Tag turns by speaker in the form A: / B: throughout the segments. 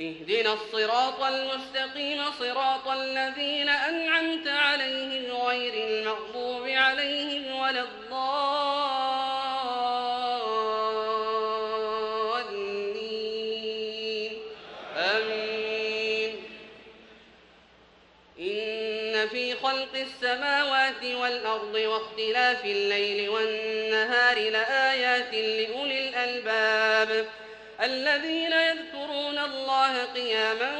A: اهدنا الصراط المستقيم صراط الذين أنعمت عليهم غير المغضوب عليهم ولا الضالين. آمين. إن في خلق السماوات والأرض واختلاف الليل والنهار لآيات لأولي الألباب. الذين يذكرون الله قياما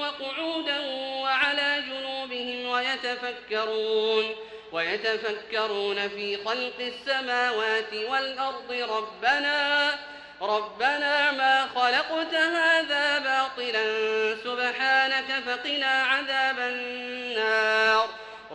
A: وقعودا وعلى جنوبهم ويتفكرون ويتفكرون في خلق السماوات والأرض. ربنا ربنا ما خلقت هذا باطلا. سبحانك فقنا عذاب النار.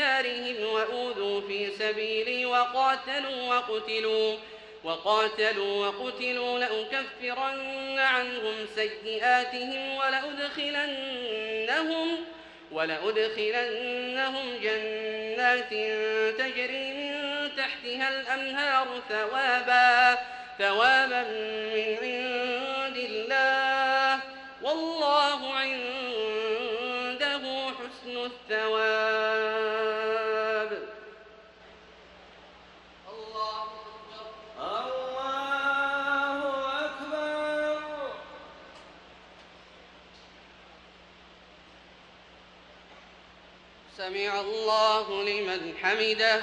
A: ديارهم وأوذوا في سبيلي وقاتلوا وقتلوا وقاتلوا وقتلوا لأكفرن عنهم سيئاتهم ولأدخلنهم ولأدخلنهم جنات تجري من تحتها الأنهار ثوابا ثوابا من عند الله لمن حمده.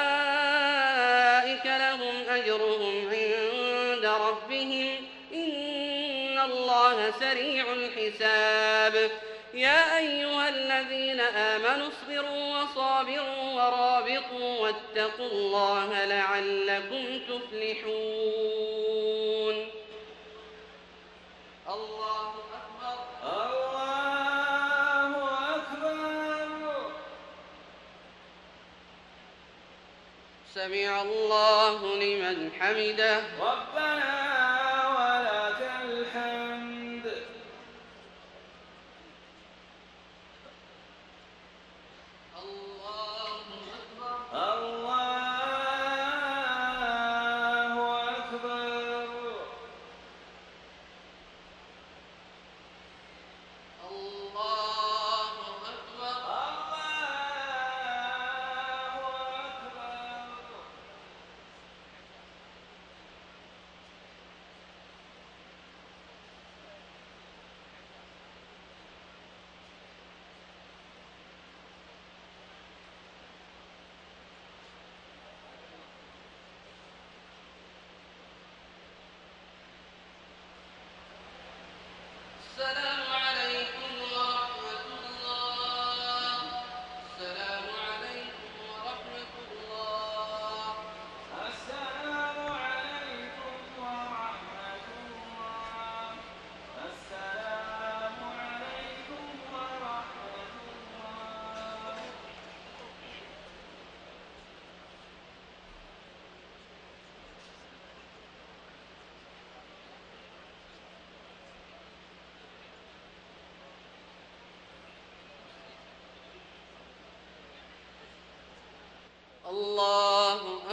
A: سريع الحساب. يا أيها الذين آمنوا اصبروا وصابروا ورابطوا واتقوا الله لعلكم تفلحون. الله أكبر.
B: الله أكبر.
A: سمع الله لمن حمده.
B: ربنا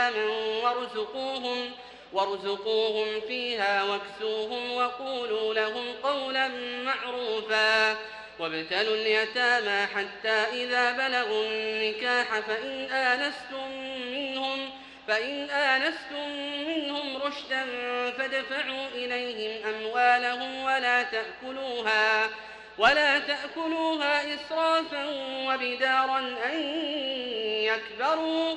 A: قياما وارزقوهم وارزقوهم فيها واكسوهم وقولوا لهم قولا معروفا وابتلوا اليتامى حتى إذا بلغوا النكاح فإن آنستم منهم فإن آنستم منهم رشدا فادفعوا إليهم أموالهم ولا تأكلوها ولا تأكلوها إسرافا وبدارا أن يكبروا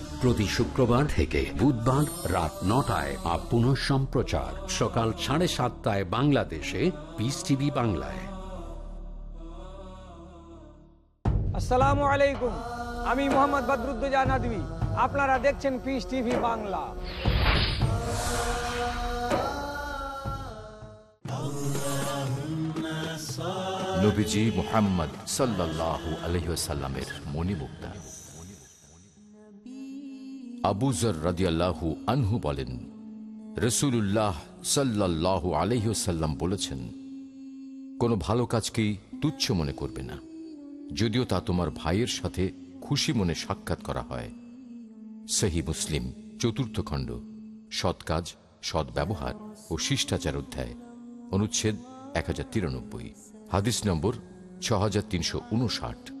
C: প্রতি শুক্রবার থেকে বুধবার রাত নটায় আর পুনঃ সম্প্রচার। সকাল সাড়ে সাতটায় বাংলাদেশে পিস টিভি বাংলায়।
D: আসসালামু আলাইকুম। আমি মোহাম্মদ বদরুদ্দোজা নদী আপনারা দেখছেন পিস টিভি বাংলা।
E: নবীজি মুহাম্মদ সাল্লাল্লাহু আলহিসাল্লামের মণিমুক্তা। আবুজর রাদিয়াল্লাহু আনহু বলেন রসুল্লাহ সাল্লাল্লাহু আলহিসাল্লাম বলেছেন, কোনো ভালো কাজকেই তুচ্ছ মনে করবে না। যদিও তা তোমার ভাইয়ের সাথে খুশি মনে সাক্ষাৎ করা হয়। সেহি মুসলিম, চতুর্থ খণ্ড, সৎ কাজ, সৎ ব্যবহার ও শিষ্টাচার অধ্যায়, অনুচ্ছেদ এক হাজার তিরানব্বই, হাদিস নম্বর ছ হাজার তিনশো উনষাট।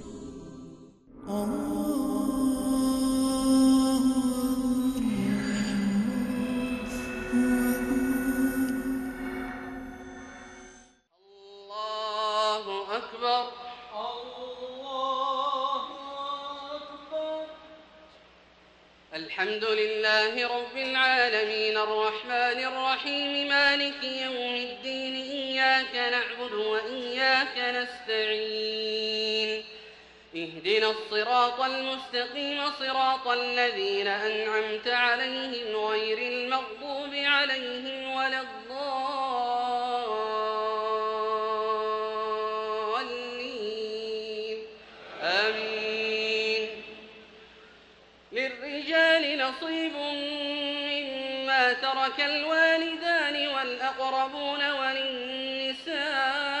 A: الصراط المستقيم صراط الذين أنعمت عليهم غير المغضوب عليهم ولا الضالين. آمين. للرجال نصيب مما ترك الوالدان والأقربون وللنساء.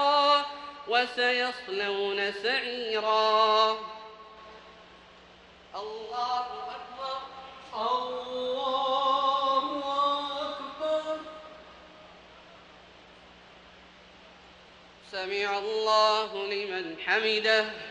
A: وسيصلون سعيرا. الله أكبر.
B: الله أكبر.
A: سمع الله لمن حمده.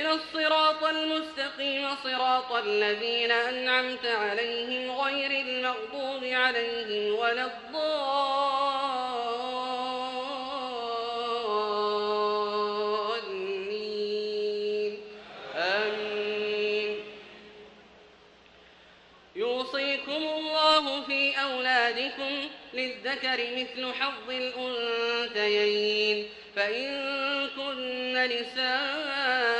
A: اهدنا الصراط المستقيم صراط الذين أنعمت عليهم غير المغضوب عليهم ولا الضالين. آمين. يوصيكم الله في أولادكم للذكر مثل حظ الأنثيين. فإن كن نساء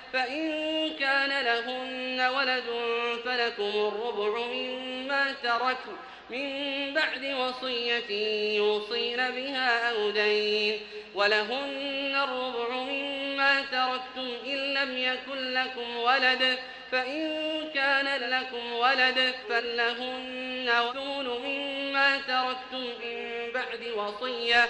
A: فإن كان لهن ولد فلكم الربع مما تركن من بعد وصية يوصين بها أو دين ولهن الربع مما تركتم إن لم يكن لكم ولد فإن كان لكم ولد فلهن ثمن مما تركتم من بعد وصية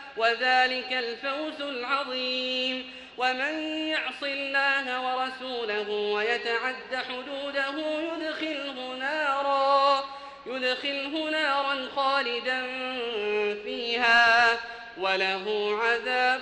A: وذلك الفوز العظيم. ومن يعص الله ورسوله ويتعد حدوده يدخله نارا يدخله نارا خالدا فيها وله عذاب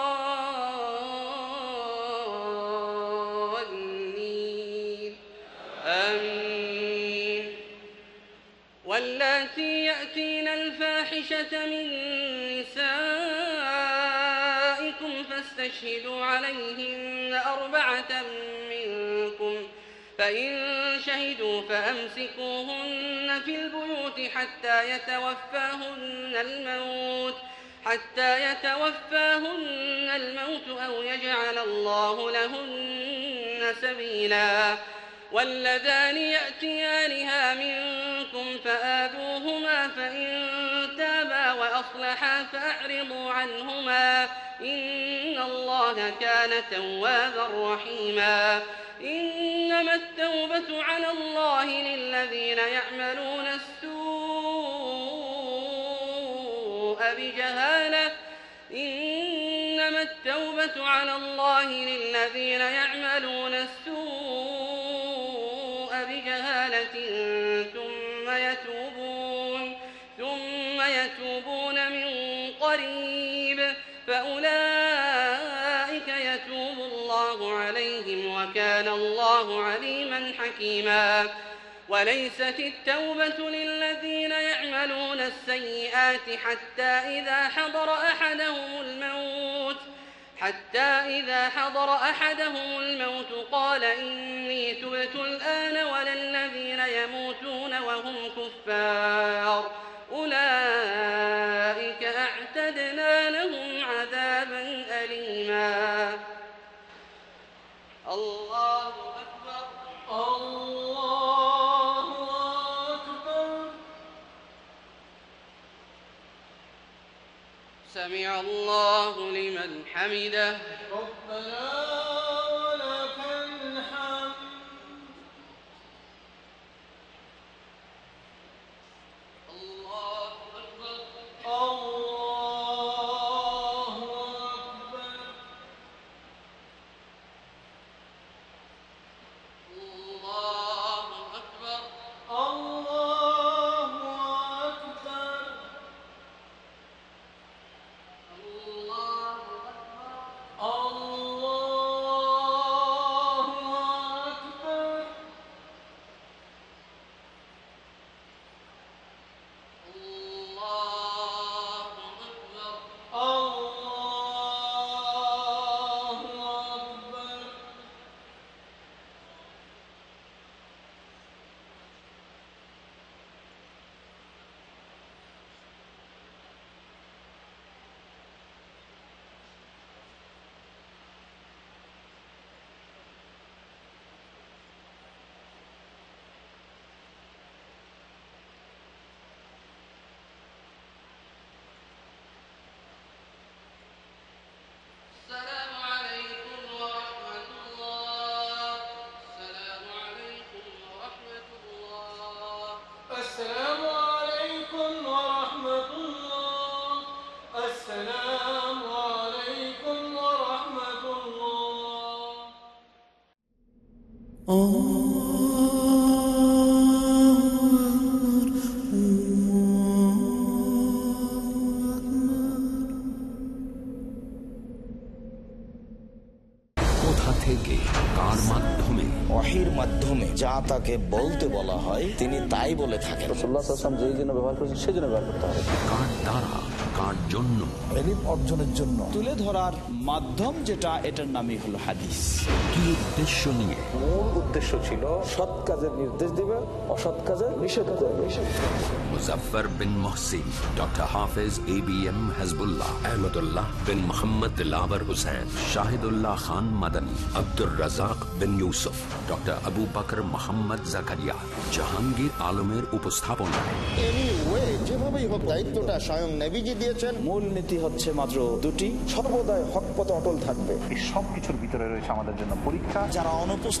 A: من نسائكم فاستشهدوا عليهن أربعة منكم. فإن شهدوا فأمسكوهن في البيوت حتى يتوفاهن الموت حتى يتوفاهن الموت أو يجعل الله لهن سبيلا. واللذان يأتيانها منكم فآذوهما فإن تابا وأصلحا فأعرضوا عنهما إن الله كان توابا رحيما إنما التوبة على الله للذين يعملون السوء بجهالة إنما التوبة على الله للذين يعملون السوء الله عليما حكيما. وليست التوبة للذين يعملون السيئات حتى إذا حضر أحدهم الموت حتى إذا حضر أحدهم الموت قال إني تبت الآن ولا الذين يموتون وهم كفار. حمده
F: তাকে বলতে বলা হয় তিনি তাই বলে থাকেন।
G: যেই জন্য ব্যবহার করছেন সেই জন্য ব্যবহার করতে হবে।
C: কার দ্বারা কার জন্য?
F: এলিম অর্জনের জন্য। তুলে ধরার মাধ্যম যেটা এটার নামই হলো হাদিস।
C: কি উদ্দেশ্য নিয়ে?
H: মূল উদ্দেশ্য ছিল সৎ কাজের নির্দেশ দিবে অসৎ কাজের নিষেধ করবে।
C: Muzaffar bin Mohsin doctor Hafez A B M Hasbullah Ahmadullah bin Mohammad lover Hussain Shahidullah Khan Madani Abdur Razzak bin Yusuf doctor Abu বকর মোহাম্মদ জাকারিয়া। জাহাঙ্গীর আলমের উপস্থাপনায়।
F: যেভাবেই হোক দায়িত্বটা স্বয়ং নেভিজি দিয়েছেন। মূল নীতি হচ্ছে মাত্র দুটি। সর্বদাই হক পথে অটল থাকবে।
H: এই সব কিছুর ভিতরে রয়েছে আমাদের জন্য পরীক্ষা।
F: যারা অনুপস্থিত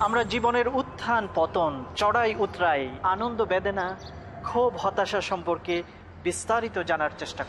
I: আমরা জীবনের উত্থান পতন চড়াই উতরাই আনন্দ বেদনা ক্ষোভ হতাশা সম্পর্কে বিস্তারিত জানার চেষ্টা